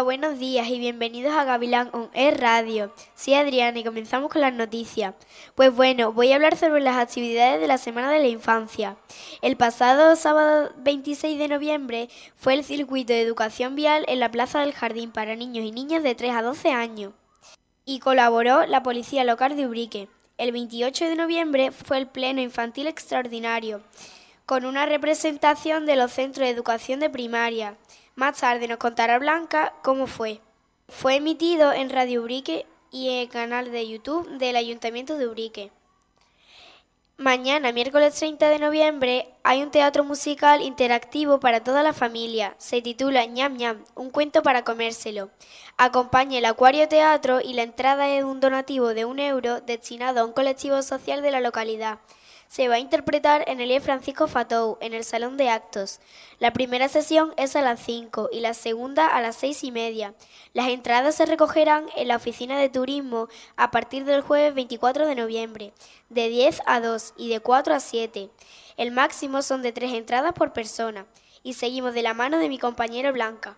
Buenos días y bienvenidos a Gavilán On Air Radio. Soy Adriana y comenzamos con las noticias. Pues bueno, voy a hablar sobre las actividades de la Semana de la Infancia. El pasado sábado 26 de noviembre fue el circuito de educación vial en la Plaza del Jardín para niños y niñas de 3 a 12 años. Y colaboró la Policía Local de Ubrique. El 28 de noviembre fue el Pleno Infantil Extraordinario, con una representación de los centros de educación de primaria. Más tarde nos contará Blanca cómo fue. Fue emitido en Radio Ubrique y en el canal de YouTube del Ayuntamiento de Ubrique. Mañana, miércoles 30 de noviembre, hay un teatro musical interactivo para toda la familia. Se titula ñam ñam, un cuento para comérselo. Acompaña el Acuario Teatro y la entrada es un donativo de un euro destinado a un colectivo social de la localidad se va a interpretar en el. Francisco Fatou, en el Salón de Actos. La primera sesión es a las 5 y la segunda a las seis y media. Las entradas se recogerán en la oficina de turismo a partir del jueves 24 de noviembre, de 10 a 2 y de 4 a 7. El máximo son de tres entradas por persona. Y seguimos de la mano de mi compañera Blanca.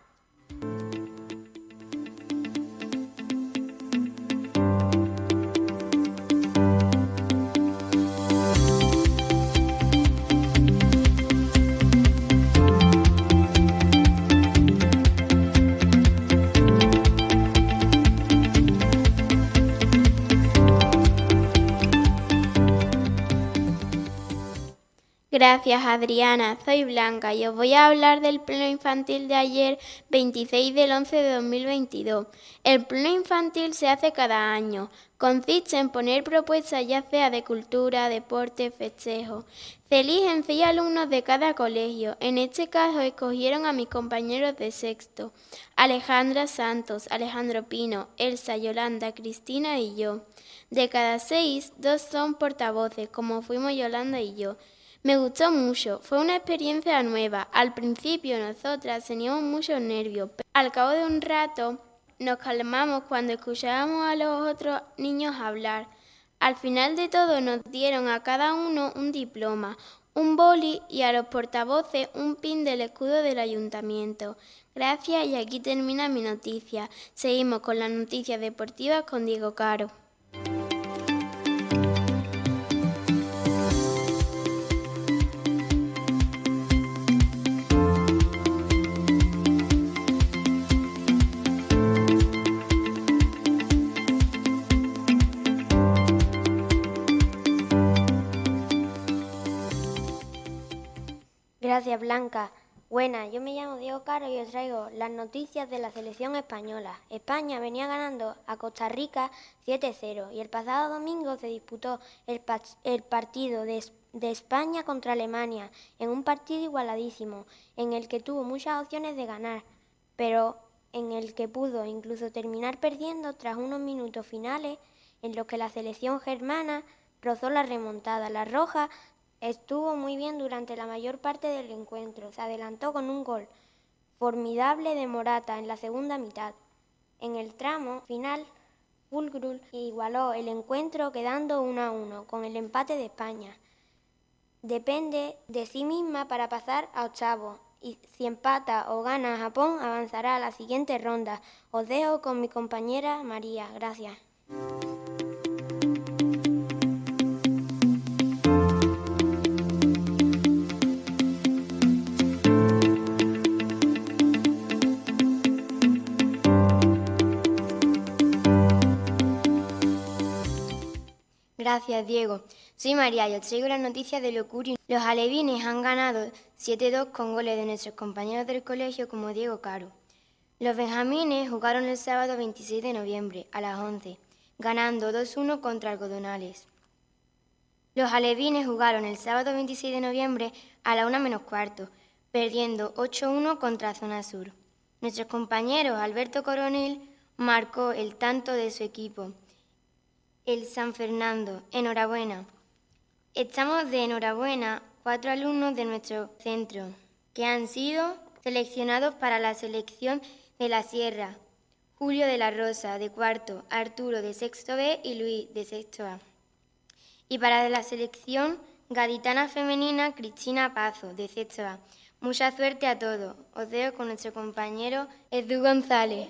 Gracias Adriana, soy Blanca y os voy a hablar del pleno infantil de ayer 26 del 11 de 2022. El pleno infantil se hace cada año. Consiste en poner propuestas ya sea de cultura, deporte, festejo. Se eligen seis alumnos de cada colegio. En este caso escogieron a mis compañeros de sexto. Alejandra Santos, Alejandro Pino, Elsa, Yolanda, Cristina y yo. De cada seis, dos son portavoces, como fuimos Yolanda y yo. Me gustó mucho, fue una experiencia nueva. Al principio nosotras teníamos muchos nervios, pero al cabo de un rato nos calmamos cuando escuchábamos a los otros niños hablar. Al final de todo nos dieron a cada uno un diploma, un boli y a los portavoces un pin del escudo del ayuntamiento. Gracias y aquí termina mi noticia. Seguimos con las noticias deportivas con Diego Caro. Gracias, Blanca. Buenas, yo me llamo Diego Caro y os traigo las noticias de la selección española. España venía ganando a Costa Rica 7-0 y el pasado domingo se disputó el, partido de, de España contra Alemania en un partido igualadísimo, en el que tuvo muchas opciones de ganar, pero en el que pudo incluso terminar perdiendo tras unos minutos finales en los que la selección germana rozó la remontada. La Roja Estuvo muy bien durante la mayor parte del encuentro. Se adelantó con un gol formidable de Morata en la segunda mitad. En el tramo final, Fulgrul igualó el encuentro quedando 1 a 1 con el empate de España. Depende de sí misma para pasar a octavo y si empata o gana Japón avanzará a la siguiente ronda. Os dejo con mi compañera María. Gracias. Gracias, Diego. Soy María y os traigo la noticia de Locuri. Los alevines han ganado 7-2 con goles de nuestros compañeros del colegio como Diego Caro. Los benjamines jugaron el sábado 26 de noviembre a las 11, ganando 2-1 contra Algodonales. Los alevines jugaron el sábado 26 de noviembre a la 1 menos cuarto, perdiendo 8-1 contra Zona Sur. Nuestros compañeros Alberto Coronel marcó el tanto de su equipo el San Fernando. Enhorabuena. Estamos de enhorabuena cuatro alumnos de nuestro centro que han sido seleccionados para la selección de la Sierra. Julio de la Rosa, de cuarto, Arturo, de sexto B y Luis, de sexto A. Y para la selección gaditana femenina, Cristina Pazo, de sexto A. Mucha suerte a todos. Os dejo con nuestro compañero Edu González.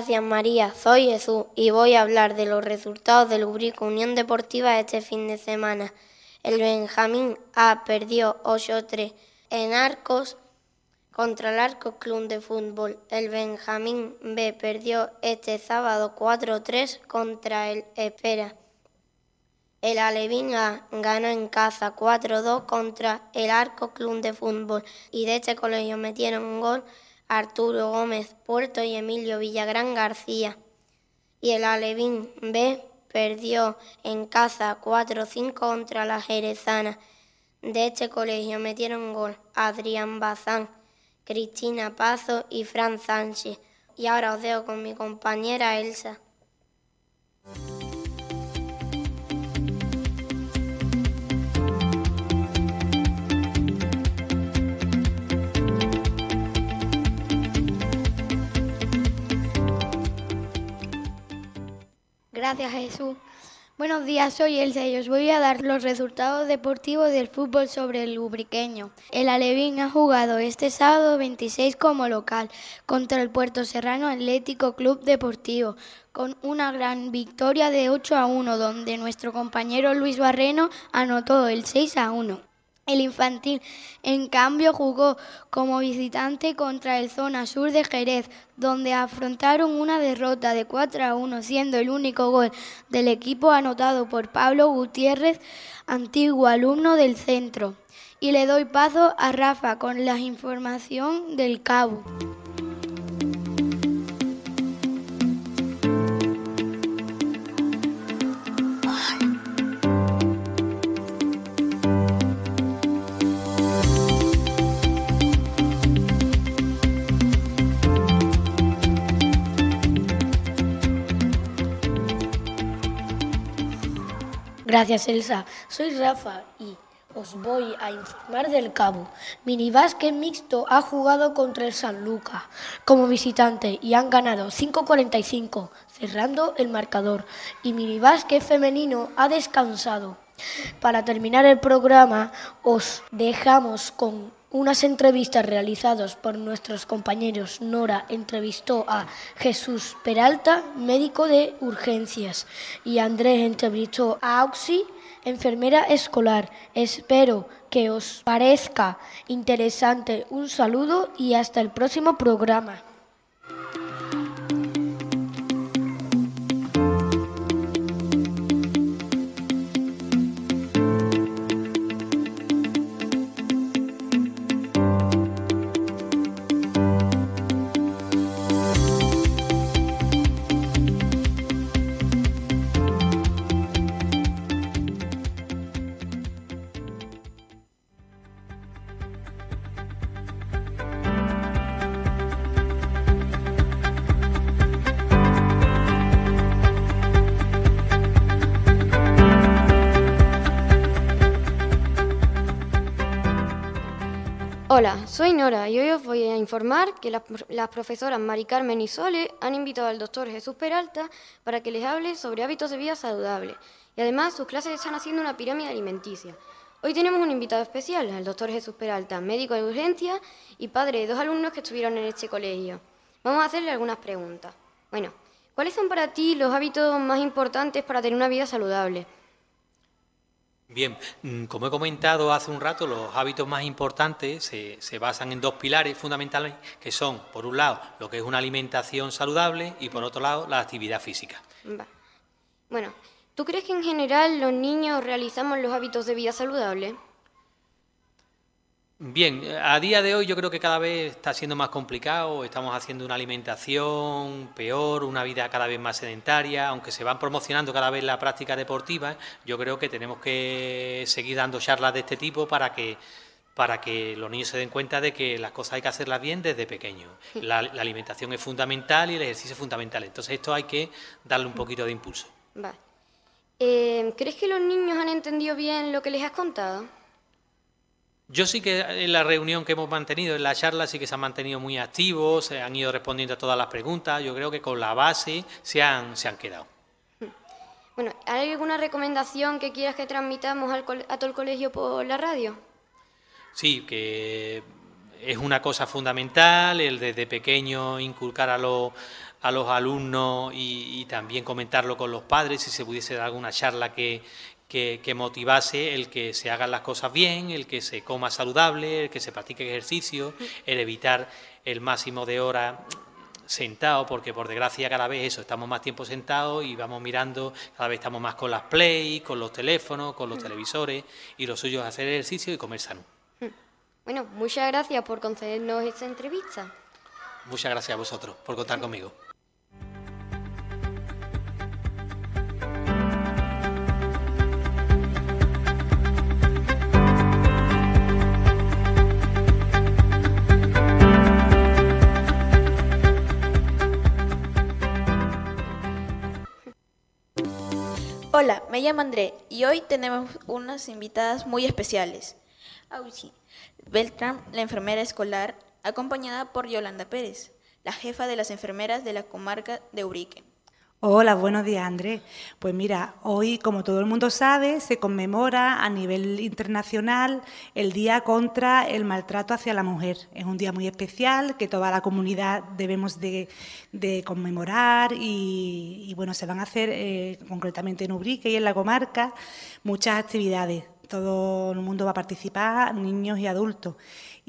Gracias María, soy Jesús y voy a hablar de los resultados del Ubrico Unión Deportiva este fin de semana. El Benjamín A perdió 8-3 en Arcos contra el Arcos Club de Fútbol. El Benjamín B perdió este sábado 4-3 contra el Espera. El Alevín A ganó en casa 4-2 contra el Arcos Club de Fútbol y de este colegio metieron un gol Arturo Gómez Puerto y Emilio Villagrán García. Y el Alevín B perdió en casa 4-5 contra la Jerezana. De este colegio metieron gol Adrián Bazán, Cristina Pazo y Fran Sánchez. Y ahora os dejo con mi compañera Elsa. Gracias Jesús. Buenos días, soy Elsa y os voy a dar los resultados deportivos del fútbol sobre el lubriqueño. El Alevín ha jugado este sábado 26 como local contra el Puerto Serrano Atlético Club Deportivo con una gran victoria de 8 a 1 donde nuestro compañero Luis Barreno anotó el 6 a 1. El infantil, en cambio, jugó como visitante contra el Zona Sur de Jerez, donde afrontaron una derrota de 4 a 1, siendo el único gol del equipo anotado por Pablo Gutiérrez, antiguo alumno del centro. Y le doy paso a Rafa con la información del cabo. Gracias, Elsa. Soy Rafa y os voy a informar del Cabo. Minibásquet mixto ha jugado contra el San Luca como visitante y han ganado 5-45, cerrando el marcador. Y Minibásquet femenino ha descansado. Para terminar el programa, os dejamos con unas entrevistas realizadas por nuestros compañeros. Nora entrevistó a Jesús Peralta, médico de urgencias, y Andrés entrevistó a Auxi, enfermera escolar. Espero que os parezca interesante. Un saludo y hasta el próximo programa. Hola, soy Nora y hoy os voy a informar que las, profesoras Mari Carmen y Sole han invitado al doctor Jesús Peralta para que les hable sobre hábitos de vida saludable. Y además sus clases están haciendo una pirámide alimenticia. Hoy tenemos un invitado especial, el doctor Jesús Peralta, médico de urgencia y padre de dos alumnos que estuvieron en este colegio. Vamos a hacerle algunas preguntas. Bueno, ¿cuáles son para ti los hábitos más importantes para tener una vida saludable? Bien, mm, como he comentado hace un rato, los hábitos más importantes se, basan en dos pilares fundamentales, que son, por un lado, lo que es una alimentación saludable y, por otro lado, la actividad física. Bueno, ¿tú crees que en general los niños realizamos los hábitos de vida saludable? Bien, a día de hoy yo creo que cada vez está siendo más complicado, estamos haciendo una alimentación peor, una vida cada vez más sedentaria, aunque se van promocionando cada vez la práctica deportiva, yo creo que tenemos que seguir dando charlas de este tipo para que para que los niños se den cuenta de que las cosas hay que hacerlas bien desde pequeños. La, alimentación es fundamental y el ejercicio es fundamental, entonces esto hay que darle un poquito de impulso. Eh, ¿Crees que los niños han entendido bien lo que les has contado? Yo sí que en la reunión que hemos mantenido, en la charla, sí que se han mantenido muy activos, se han ido respondiendo a todas las preguntas. Yo creo que con la base se han, se han quedado. Bueno, ¿hay alguna recomendación que quieras que transmitamos al a todo el colegio por la radio? Sí, que es una cosa fundamental el desde pequeño inculcar a, los a los alumnos y, y, también comentarlo con los padres, si se pudiese dar alguna charla que, que, motivase el que se hagan las cosas bien, el que se coma saludable, el que se practique ejercicio, el evitar el máximo de horas sentado, porque por desgracia cada vez eso, estamos más tiempo sentados y vamos mirando, cada vez estamos más con las play, con los teléfonos, con los televisores, y lo suyo es hacer ejercicio y comer sano. Bueno, muchas gracias por concedernos esta entrevista. Muchas gracias a vosotros por contar conmigo. Hola, me llamo André y hoy tenemos unas invitadas muy especiales. Ausi Beltrán, la enfermera escolar, acompañada por Yolanda Pérez, la jefa de las enfermeras de la comarca de Urique. Hola, buenos días Andrés. Pues mira, hoy, como todo el mundo sabe, se conmemora a nivel internacional el Día contra el Maltrato hacia la Mujer. Es un día muy especial que toda la comunidad debemos de, conmemorar y, bueno, se van a hacer eh, concretamente en Ubrique y en la comarca muchas actividades. Todo el mundo va a participar, niños y adultos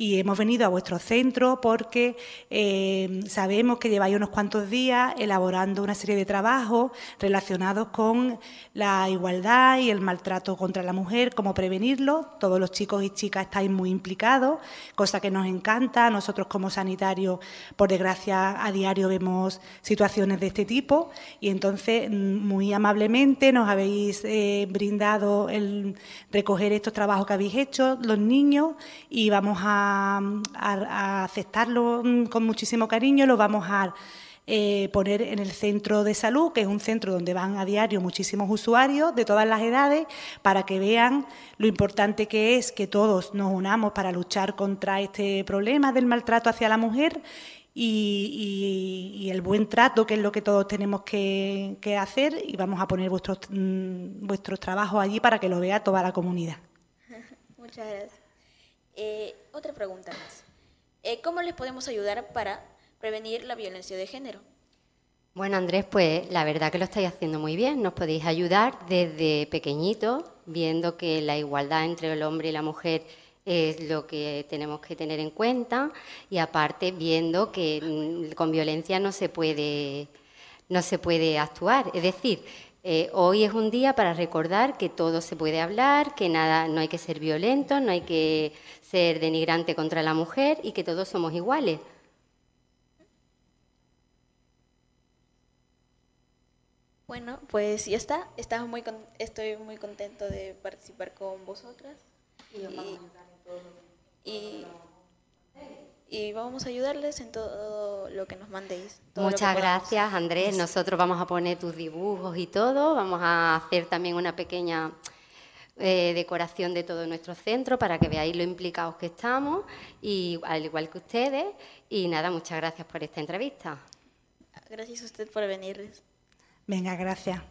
y hemos venido a vuestro centro porque eh, sabemos que lleváis unos cuantos días elaborando una serie de trabajos relacionados con la igualdad y el maltrato contra la mujer, cómo prevenirlo. Todos los chicos y chicas estáis muy implicados, cosa que nos encanta. Nosotros como sanitarios, por desgracia, a diario vemos situaciones de este tipo y entonces mm, muy amablemente nos habéis eh, brindado el recoger estos trabajos que habéis hecho los niños y vamos a a, aceptarlo mm, con muchísimo cariño, lo vamos a eh, poner en el centro de salud, que es un centro donde van a diario muchísimos usuarios de todas las edades, para que vean lo importante que es que todos nos unamos para luchar contra este problema del maltrato hacia la mujer y, el buen trato, que es lo que todos tenemos que, hacer, y vamos a poner vuestros, mm, vuestros trabajos allí para que lo vea toda la comunidad. Muchas gracias. Eh, otra pregunta más. Eh, ¿Cómo les podemos ayudar para prevenir la violencia de género? Bueno, Andrés, pues la verdad que lo estáis haciendo muy bien. Nos podéis ayudar desde pequeñito, viendo que la igualdad entre el hombre y la mujer es lo que tenemos que tener en cuenta y aparte viendo que mm, con violencia no se puede no se puede actuar, es decir, eh, hoy es un día para recordar que todo se puede hablar, que nada, no hay que ser violento, no hay que ser denigrante contra la mujer y que todos somos iguales. Bueno, pues ya está. Estamos muy estoy muy contento de participar con vosotras. y y vamos a ayudarles en todo lo que nos mandéis. Muchas gracias, Andrés. Nosotros vamos a poner tus dibujos y todo. Vamos a hacer también una pequeña eh, decoración de todo nuestro centro para que veáis lo implicados que estamos, y al igual que ustedes. Y nada, muchas gracias por esta entrevista. Gracias a usted por venir. Venga, gracias.